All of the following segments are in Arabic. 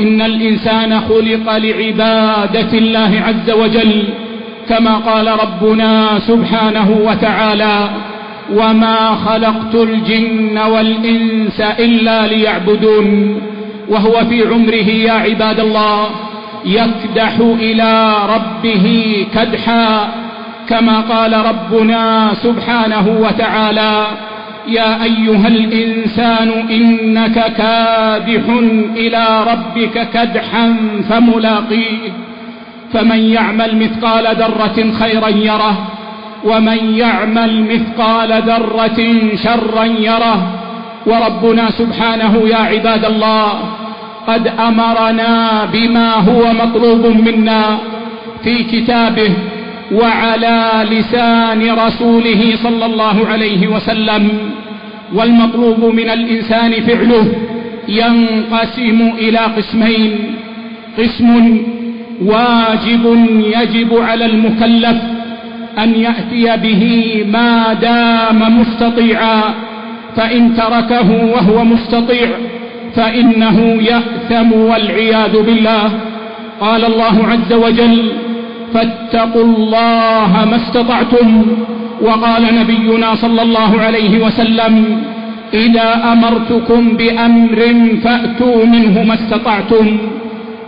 إن الإنسان خلق لعبادة الله عز وجل كما قال ربنا سبحانه وتعالى وما خلقت الجن والإنس إلا ليعبدون وهو في عمره يا عباد الله يكدح إلى ربه كدحا كما قال ربنا سبحانه وتعالى يا أيها الإنسان إنك كادح إلى ربك كدحا فملاقيه. فمن يعمل مثقال ذرة خيرا يره ومن يعمل مثقال ذرة شرا يره. وربنا سبحانه يا عباد الله قد أمرنا بما هو مطلوب منا في كتابه وعلى لسان رسوله صلى الله عليه وسلم والمطلوب من الإنسان فعله ينقسم إلى قسمين قسم واجب يجب على المكلف أن يأتي به ما دام مستطيعا فإن تركه وهو مستطيع فإنه يأثم والعياذ بالله. قال الله عز وجل فاتقوا الله ما استطعتم. وقال نبينا صلى الله عليه وسلم إذا أمرتكم بأمر فأتوا منه ما استطعتم.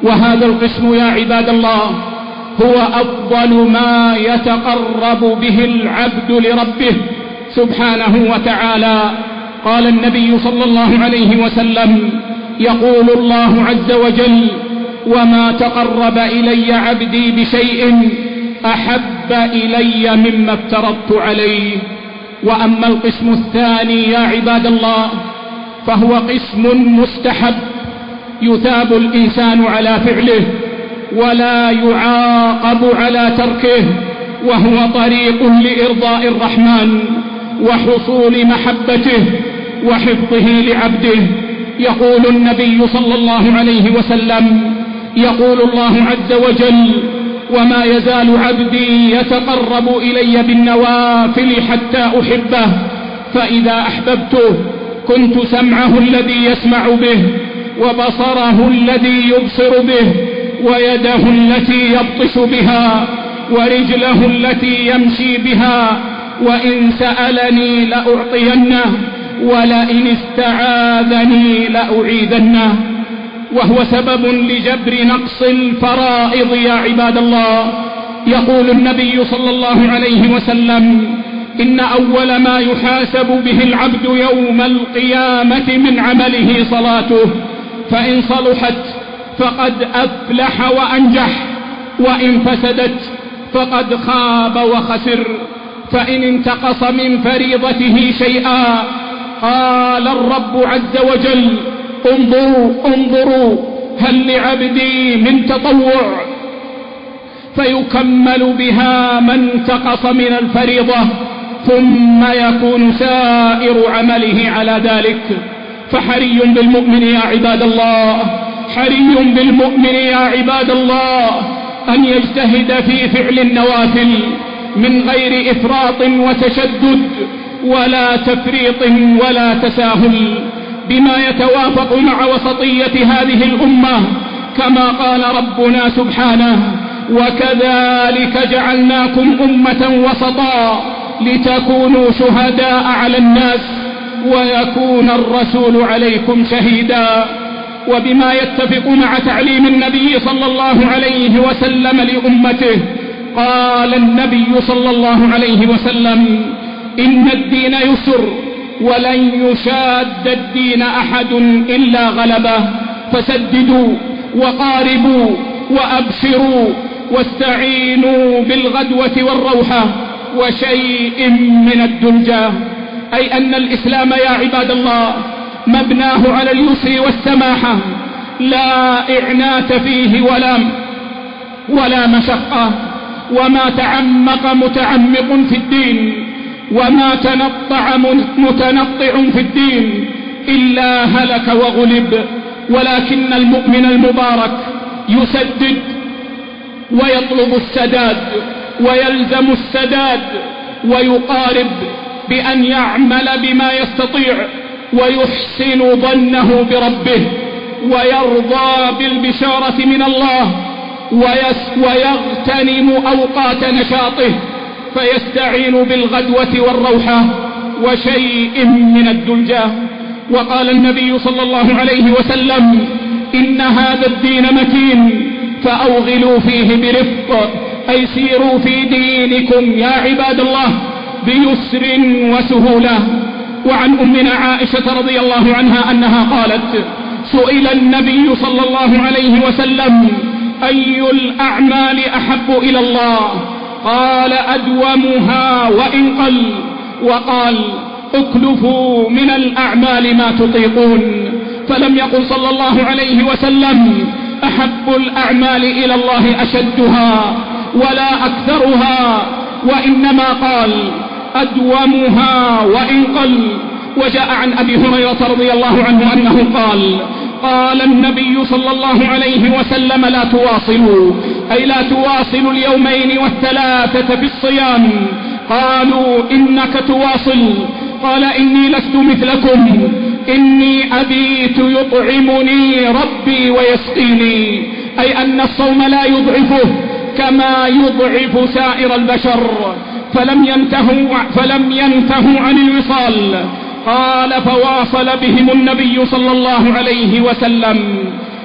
وهذا القسم يا عباد الله هو أفضل ما يتقرب به العبد لربه سبحانه وتعالى. قال النبي صلى الله عليه وسلم يقول الله عز وجل وما تقرب إلي عبدي بشيء أحب إلي مما افترضت عليه وأما القسم الثاني يا عباد الله فهو قسم مستحب يثاب الإنسان على فعله ولا يعاقب على تركه وهو طريق لإرضاء الرحمن وحصول محبته وحفظه لعبده يقول النبي صلى الله عليه وسلم يقول الله عز وجل وما يزال عبدي يتقرب إلي بالنوافل حتى أحبه فإذا أحببته كنت سمعه الذي يسمع به وبصره الذي يبصر به ويده التي يبطش بها ورجله التي يمشي بها وإن سألني لأعطينه ولئن استعاذني لاعيذنه وهو سبب لجبر نقص الفرائض يا عباد الله. يقول النبي صلى الله عليه وسلم إن أول ما يحاسب به العبد يوم القيامة من عمله صلاته فإن صلحت فقد أفلح وأنجح وإن فسدت فقد خاب وخسر فإن انتقص من فريضته شيئا قال الرب عز وجل انظروا انظروا هل لعبدي من تطوع؟ فيكمل بها من تقص من الفريضة ثم يكون سائر عمله على ذلك. فحري بالمؤمن يا عباد الله حري بالمؤمن يا عباد الله أن يجتهد في فعل النوافل من غير إفراط وتشدد ولا تفريط ولا تساهل. بما يتوافق مع وسطية هذه الأمة كما قال ربنا سبحانه وكذلك جعلناكم أمة وسطا لتكونوا شهداء على الناس ويكون الرسول عليكم شهيدا. وبما يتفق مع تعليم النبي صلى الله عليه وسلم لأمته قال النبي صلى الله عليه وسلم إن الدين يسر ولن يشاد الدين أحد إلا غلبه. فسددوا وقاربوا وأبشروا واستعينوا بالغدوة والروحة وشيء من الدنجة أي أن الإسلام يا عباد الله مبناه على اليسر والسماحة لا إعنات فيه ولا ولا مشقة. وما تعمق متعمق في الدين. وما تنطع متنطع في الدين إلا هلك وغلب ولكن المؤمن المبارك يسدد ويطلب السداد ويلزم السداد ويقارب بأن يعمل بما يستطيع ويحسن ظنه بربه ويرضى بالبشارة من الله ويغتنم أوقات نشاطه فيستعين بالغدوة والروحة وشيء من الدلجة. وقال النبي صلى الله عليه وسلم إن هذا الدين متين فأوغلوا فيه برفق أي سيروا في دينكم يا عباد الله بيسر وسهولة. وعن أمنا عائشة رضي الله عنها أنها قالت سئل النبي صلى الله عليه وسلم أي الأعمال أحب إلى الله؟ قال أدومها وإن قل وقال اكلفوا من الأعمال ما تطيقون فلم يقل صلى الله عليه وسلم أحب الأعمال إلى الله أشدها ولا أكثرها وإنما قال أدومها وإن قل وجاء عن أبي هريرة رضي الله عنه أنه قال قال النبي صلى الله عليه وسلم لا تواصلوا أي لا تواصل اليومين والثلاثة بالصيام. قالوا إنك تواصل. قال إني لست مثلكم. إني أبيت يطعمني ربي ويسقيني. أي أن الصوم لا يضعفه كما يضعف سائر البشر. فلم ينتهوا, فلم ينتهوا عن الوصال. قال فواصل بهم النبي صلى الله عليه وسلم.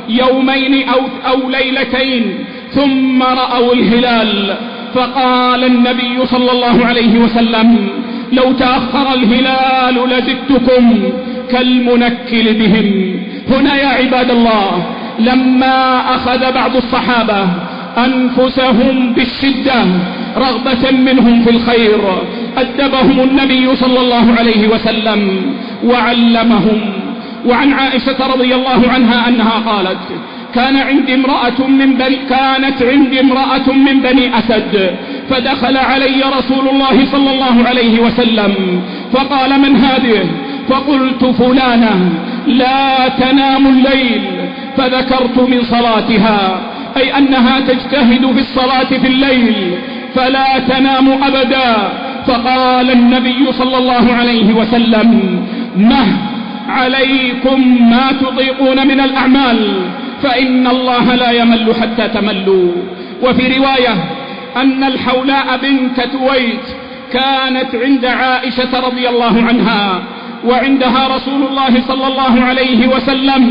يومين أو, أو ليلتين. ثم رأوا الهلال فقال النبي صلى الله عليه وسلم لو تأخر الهلال لزدتكم كالمنكل بهم. هنا يا عباد الله لما أخذ بعض الصحابة أنفسهم بالشدة رغبة منهم في الخير أدبهم النبي صلى الله عليه وسلم وعلمهم. وعن عائشة رضي الله عنها أنها قالت كان عندي امرأة من بني كانت عندي امرأة من بني أسد فدخل علي رسول الله صلى الله عليه وسلم فقال من هذه؟ فقلت فلانة لا تنام الليل فذكرت من صلاتها أي أنها تجتهد في الصلاة في الليل فلا تنام أبدا فقال النبي صلى الله عليه وسلم مه عليكم ما تطيقون من الأعمال. فإن الله لا يمل حتى تملوا. وفي رواية أن الحولاء بنت تويت كانت عند عائشة رضي الله عنها وعندها رسول الله صلى الله عليه وسلم.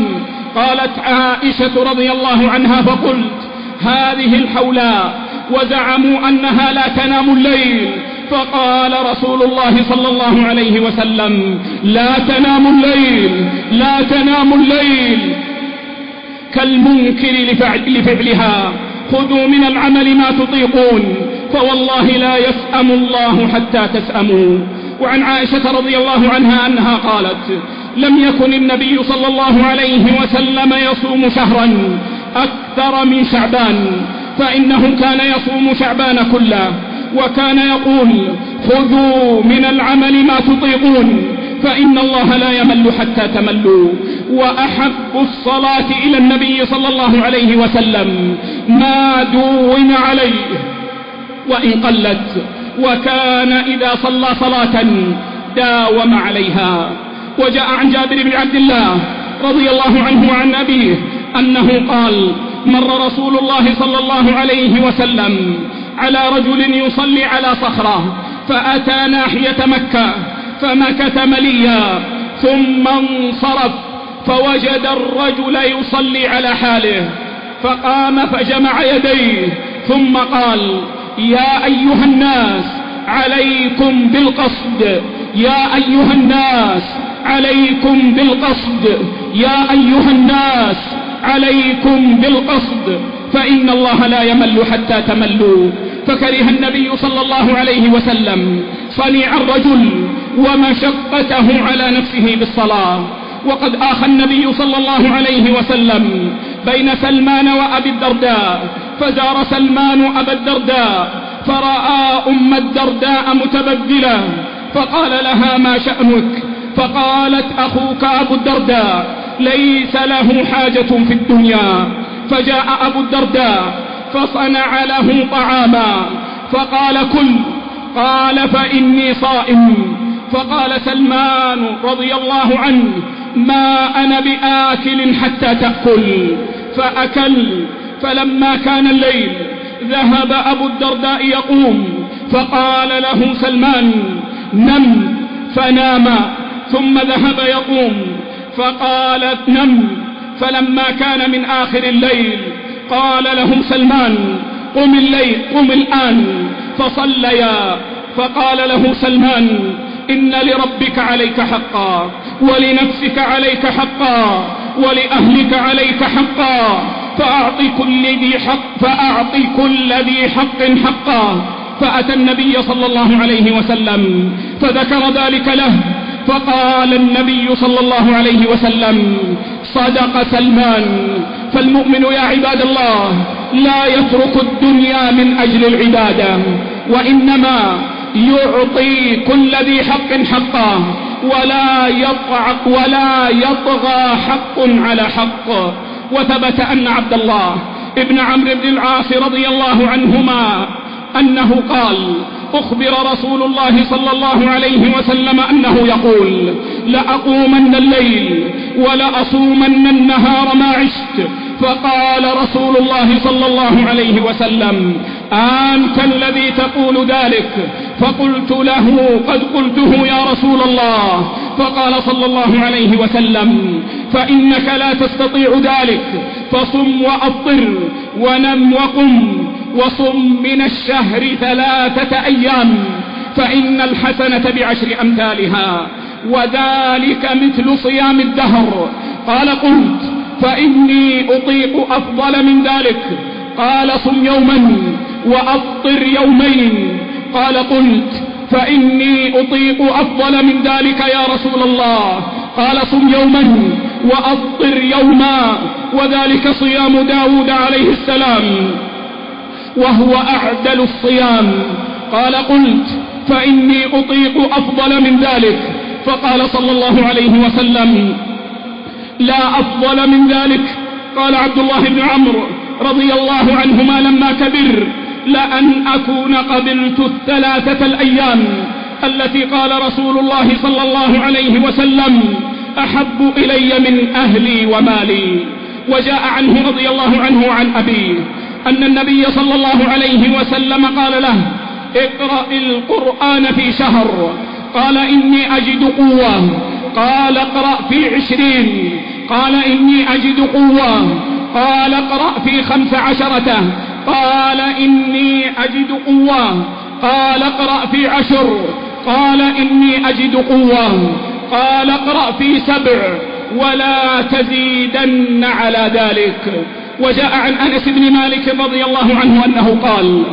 قالت عائشة رضي الله عنها فقلت هذه الحولاء وزعموا أنها لا تنام الليل. فقال رسول الله صلى الله عليه وسلم لا تنام الليل لا تنام الليل. كالمنكر لفعلها. خذوا من العمل ما تطيقون. فوالله لا يسأم الله حتى تسأموا. وعن عائشة رضي الله عنها أنها قالت لم يكن النبي صلى الله عليه وسلم يصوم شهرا أكثر من شعبان فإنه كان يصوم شعبان كله. وكان يقول خذوا من العمل ما تطيقون فإن الله لا يمل حتى تملوا. وأحب الصلاة إلى النبي صلى الله عليه وسلم. ما دون عليه. وإن قلت وكان إذا صلى صلاة داوم عليها. وجاء عن جابر بن عبد الله رضي الله عنه وعن أبيه أنه قال مر رسول الله صلى الله عليه وسلم على رجل يصلي على صخرة فأتى ناحية مكة فمكث مليا ثم انصرف. فوجد الرجل يصلي على حاله فقام فجمع يديه ثم قال يا أيها الناس عليكم بالقصد يا أيها الناس عليكم بالقصد يا أيها الناس عليكم بالقصد فإن الله لا يمل حتى تملوا. فكره النبي صلى الله عليه وسلم صنيع الرجل ومشقته على نفسه بالصلاة. وقد آخى النبي صلى الله عليه وسلم بين سلمان وأبي الدرداء فزار سلمان أبا الدرداء فرأى أم الدرداء متبذلا فقال لها ما شأنك؟ فقالت أخوك أبو الدرداء ليس له حاجة في الدنيا. فجاء أبو الدرداء فصنع له طعاما فقال كل قال فإني صائم. فقال سلمان رضي الله عنه ما أنا بآكل حتى تأكل. فأكل. فلما كان الليل ذهب أبو الدرداء يقوم. فقال له سلمان نم. فنام. ثم ذهب يقوم. فقال نم. فلما كان من آخر الليل قال لهم سلمان قم الليل قم الآن. فصليا. فقال له سلمان إن لربك عليك حقا ولنفسك عليك حقا ولأهلك عليك حقا فأعط كل ذي حق فأعط كل ذي حق حقا. فأتى النبي صلى الله عليه وسلم فذكر ذلك له فقال النبي صلى الله عليه وسلم صدق سلمان. فالمؤمن يا عباد الله لا يترك الدنيا من أجل العبادة وإنما يعطي كل ذي حق حقا ولا يطعق ولا يطغى حق على حق. وثبت أن عبد الله ابن عمرو بن العاص رضي الله عنهما أنه قال أخبر رسول الله صلى الله عليه وسلم أنه يقول لأقومن الليل ولأصومن النهار ما عشت. فقال رسول الله صلى الله عليه وسلم أنت الذي تقول ذلك؟ فقلت له قد قلته يا رسول الله. فقال صلى الله عليه وسلم فإنك لا تستطيع ذلك. فصم وأفطر ونم وقم. وصم من الشهر ثلاثة أيام فإن الحسنة بعشر أمثالها وذلك مثل صيام الدهر. قال قلت فإني أطيق أفضل من ذلك. قال صم يوما وأفطر يومين. قال قلت فإني أطيق أفضل من ذلك يا رسول الله. قال صم يوما وأفطر يوما وذلك صيام داود عليه السلام. وهو أعدل الصيام. قال قلت فإني أطيق أفضل من ذلك. فقال صلى الله عليه وسلم لا أفضل من ذلك. قال عبد الله بن عمرو رضي الله عنهما لما كبر لأن أكون قبلت الثلاثة الأيام التي قال رسول الله صلى الله عليه وسلم أحب إلي من أهلي ومالي. وجاء عنه رضي الله عنه عن أبيه أن النبي صلى الله عليه وسلم قال له اقرأ القرآن في شهر. قال إني أجد قوة. قال اقرأ في عشرين. قال إني أجد قوة. قال اقرأ في خمس عشرة. قال إني أجد قوة. قال اقرأ في عشر. قال إني أجد قوة. قال اقرأ في سبع. ولا تزيدن على ذلك. وجاء عن أنس بن مالك رضي الله عنه أنه قال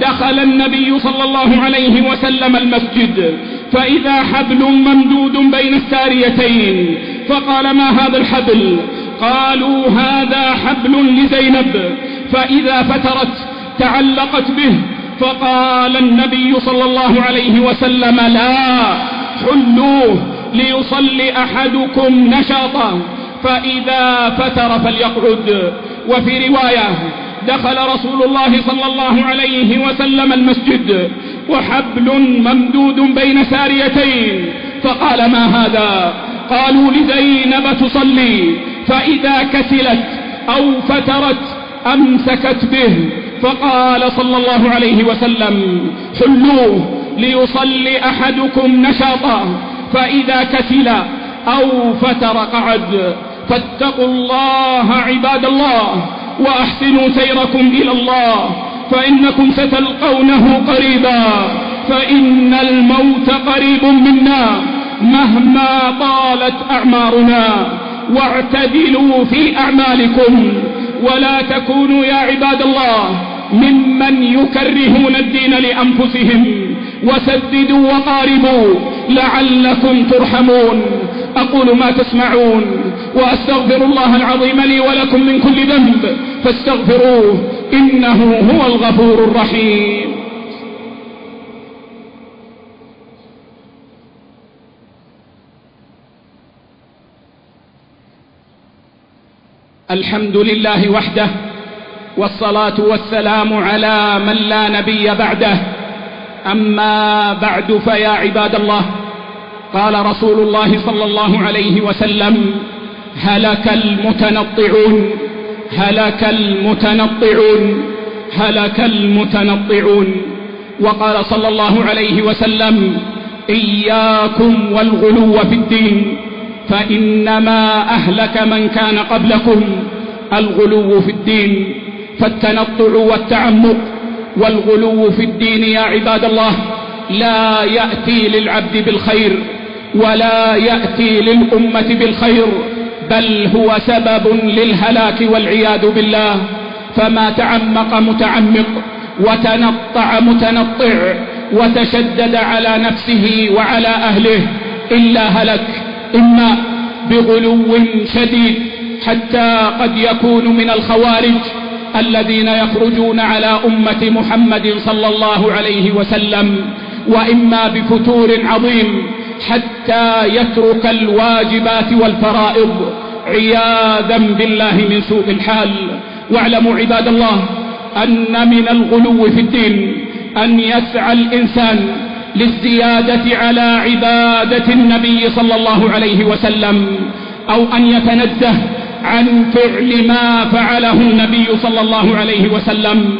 دخل النبي صلى الله عليه وسلم المسجد فإذا حبل ممدود بين الساريتين فقال ما هذا الحبل؟ قالوا هذا حبل لزينب فإذا فترت تعلقت به فقال النبي صلى الله عليه وسلم لا حلوة ليصلي أحدكم نشاطا فإذا فتر فليقعد. وفي رواية دخل رسول الله صلى الله عليه وسلم المسجد وحبل ممدود بين ساريتين. فقال ما هذا؟ قالوا لزينب تصلي فإذا كسلت أو فترت أمسكت به. فقال صلى الله عليه وسلم حلوة ليصلي أحدكم نشاطا فإذا كسل أو فتر قعد. فاتقوا الله عباد الله وأحسنوا سيركم إلى الله فإنكم ستلقونه قريبا فإن الموت قريب منا مهما طالت أعمارنا واعتدلوا في أعمالكم ولا تكونوا يا عباد الله ممن يكرهون الدين لأنفسهم وسددوا وقاربوا لعلكم ترحمون أقول ما تسمعون وأستغفر الله العظيم لي ولكم من كل ذنب فاستغفروه إنه هو الغفور الرحيم. الحمد لله وحده والصلاة والسلام على من لا نبي بعده. أما بعد فيا عباد الله قال رسول الله صلى الله عليه وسلم هلك المتنطعون هلك المتنطعون هلك المتنطعون. وقال صلى الله عليه وسلم إياكم والغلو في الدين فإنما أهلك من كان قبلكم الغلو في الدين فالتنطع والتعمق. والغلو في الدين يا عباد الله لا يأتي للعبد بالخير. ولا يأتي للأمة بالخير بل هو سبب للهلاك والعياذ بالله. فما تعمق متعمق وتنطع متنطع وتشدد على نفسه وعلى أهله. إلا هلك إما بغلو شديد حتى قد يكون من الخوارج الذين يخرجون على أمة محمد صلى الله عليه وسلم وإما بفتور عظيم حتى يترك الواجبات والفرائض. عياذا بالله من سوء الحال. واعلموا عباد الله أن من الغلو في الدين أن يسعى الإنسان للزيادة على عبادة النبي صلى الله عليه وسلم أو أن يتنزه عن فعل ما فعله النبي صلى الله عليه وسلم.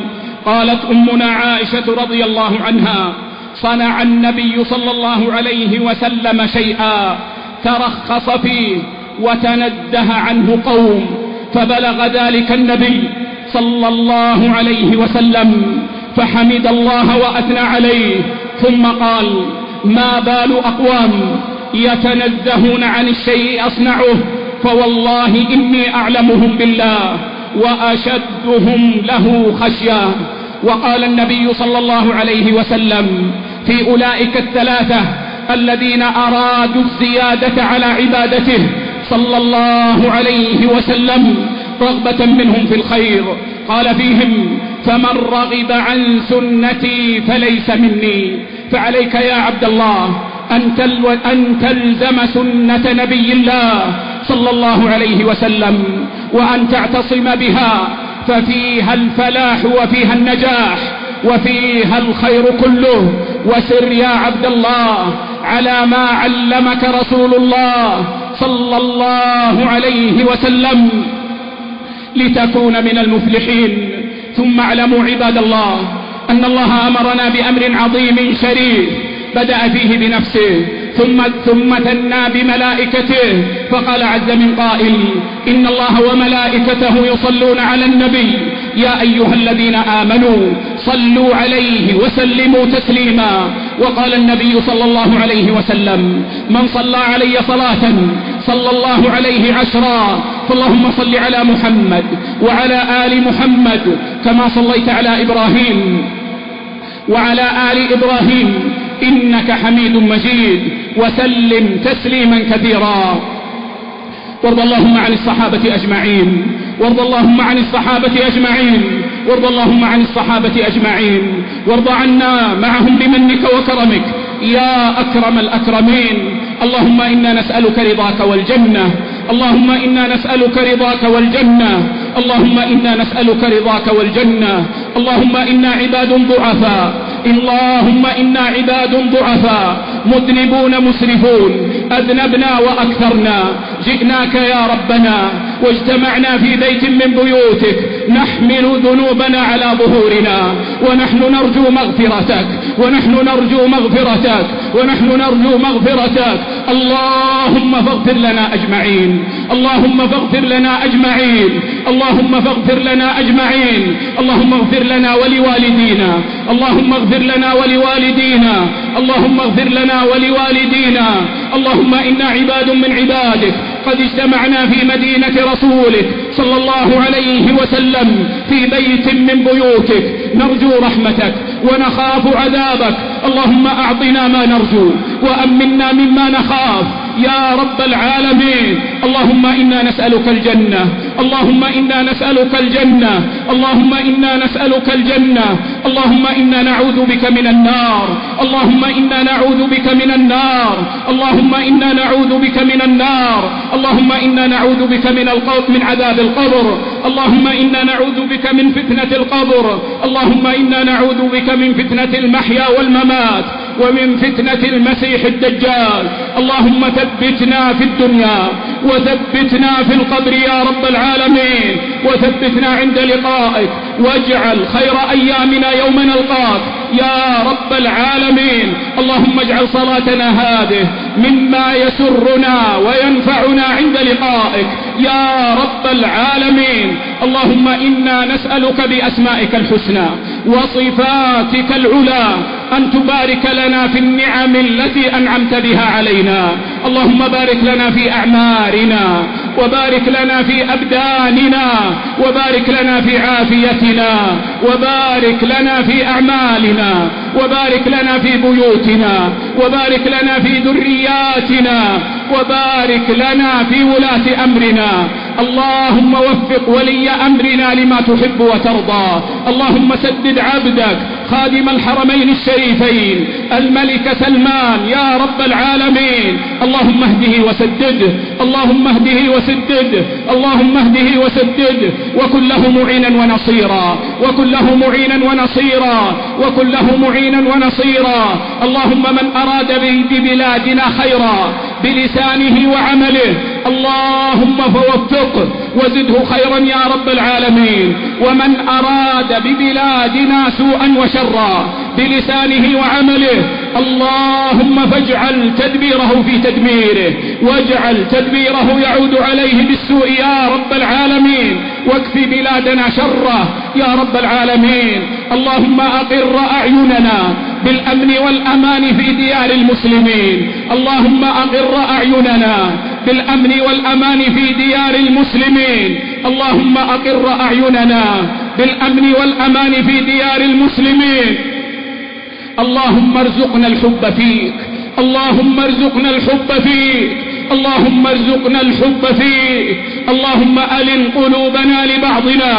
قالت أمنا عائشة رضي الله عنها صنع النبي صلى الله عليه وسلم شيئا ترخص فيه وتنده عنه قوم فبلغ ذلك النبي صلى الله عليه وسلم فحمد الله وأثنى عليه ثم قال ما بال أقوام يتنزهون عن الشيء أصنعه فوالله إني أعلمهم بالله وأشدهم له خشيا وقال النبي صلى الله عليه وسلم في أولئك الثلاثة الذين أرادوا الزيادة على عبادته صلى الله عليه وسلم رغبة منهم في الخير. قال فيهم فمن رغب عن سنتي فليس مني. فعليك يا عبد الله أن, تلو أن تلزم سنة نبي الله صلى الله عليه وسلم وأن تعتصم بها ففيها الفلاح وفيها النجاح وفيها الخير كله. وسر يا عبد الله على ما علمك رسول الله صلى الله عليه وسلم. لتكون من المفلحين. ثم اعلموا عباد الله أن الله أمرنا بأمر عظيم شريف. بدأ فيه بنفسه. ثم ثم ثنى بملائكته فقال عز من قائل إن الله وملائكته يصلون على النبي. يا أيها الذين آمنوا صلوا عليه وسلموا تسليما. وقال النبي صلى الله عليه وسلم من صلى علي صلاة صلى الله عليه عشرا فاللهم صل على محمد وعلى آل محمد كما صليت على إبراهيم وعلى آل إبراهيم إنك حميد مجيد. وسلم تسليما كثيرا. وارض اللهم عن الصحابة أجمعين. وارض اللهم عن الصحابة أجمعين. وارض اللهم عن الصحابة أجمعين. وارض عنا معهم بمنك وكرمك. يا أكرم الأكرمين. اللهم إنا نسألك رضاك والجنة. اللهم إنا نسألك رضاك والجنة. اللهم إنا نسألك رضاك والجنة. اللهم إنا عباد ضعفاء. اللهم إنا عباد ضعفاء مذنبون مسرفون أذنبنا وأكثرنا جئناك يا ربنا واجتمعنا في بيت من بيوتك نحمل ذنوبنا على ظهورنا ونحن نرجو مغفرتك ونحن نرجو مغفرتك ونحن نرجو مغفرتك. اللهم فاغفر لنا أجمعين اللهم فاغفر لنا أجمعين اللهم فاغفر لنا أجمعين اللهم اغفر لنا ولوالدينا اللهم اغفر لنا ولوالدينا اللهم اغفر لنا ولوالدينا. اللهم إنا عباد من عبادك قد اجتمعنا في مدينة رسولك صلى الله عليه وسلم في بيت من بيوتك. نرجو رحمتك ونخاف عذابك. اللهم أعطنا ما نرجو وأمنا مما نخاف. يا رب العالمين. اللهم إنا نسألك الجنة. اللهم إنا نسألك الجنة. اللهم إنا نسألك الجنة. اللهم إنا نعوذ بك من النار. اللهم إنا نعوذ بك من النار. اللهم إنا نعوذ بك من النار. اللهم إنا نعوذ بك من القوت من عذاب القبر. اللهم إنا نعوذ بك من فتنة القبر. اللهم إنا نعوذ بك من فتنة المحيا والممات. ومن فتنة المسيح الدجال. اللهم ثبتنا في الدنيا وثبتنا في القبر يا رب العالمين. وثبتنا عند لقائك. واجعل خير أيامنا يوم نلقاك. يا رب العالمين. اللهم اجعل صلاتنا هذه مما يسرنا وينفعنا عند لقائك. يا رب العالمين. اللهم إنا نسألك بأسمائك الحسنى وصفاتك العلا أن تبارك لنا في النعم التي أنعمت بها علينا. اللهم بارك لنا في أعمارنا وبارك لنا في أبداننا وبارك لنا في عافيتنا وبارك لنا في أعمالنا وبارك لنا في بيوتنا وبارك لنا في ذرياتنا وبارك لنا في ولاة أمرنا. اللهم وفق ولي أمرنا لما تحب وترضى. اللهم سدد عبدك خادم الحرمين الشريفين. الملك سلمان يا رب العالمين. اللهم اهده وسدده اللهم اهده وسدده اللهم اهده وسدده وكن له معينا ونصيرا. وكن له معينا ونصيرا. وكن له معينا ونصيرا. اللهم من أراد ببلادنا خيرا. بلسانه وعمله. اللهم فوفقه وزده خيرا يا رب العالمين. ومن أراد ببلادنا سوءا وشرا بلسانه وعمله اللهم فاجعل تدبيره في تدميره. واجعل تدبيره يعود عليه بالسوء يا رب العالمين. واكف بلادنا شره يا رب العالمين. اللهم أقر أعيننا بالأمن والأمان في ديار المسلمين. اللهم أقر أعيننا بالأمن والأمان في ديار المسلمين. اللهم أقر أعيننا بالأمن والأمان في ديار المسلمين. اللهم ارزقنا الحب فيك. اللهم ارزقنا الحب فيك. اللهم ارزقنا الحب فيك. اللهم ألن قلوبنا لبعضنا.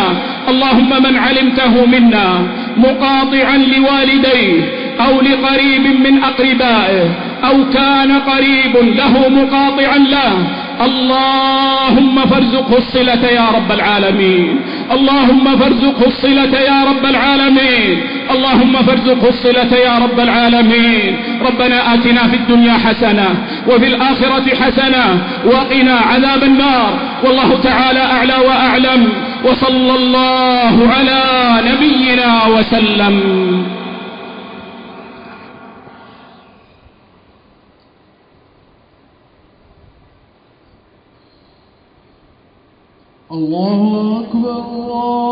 اللهم من علمته منا مقاطعا لوالديه أو لقريب من أقربائه. أو كان قريب له مقاطعا له. اللهم فارزقه الصلة يا رب العالمين. اللهم فارزقه الصلة يا رب العالمين. اللهم فارزقه الصلة يا رب العالمين. ربنا آتنا في الدنيا حسنة وفي الآخرة حسنة وقنا عذاب النار. والله تعالى أعلى وأعلم. وصلى الله على نبينا وسلم. الله أكبر الله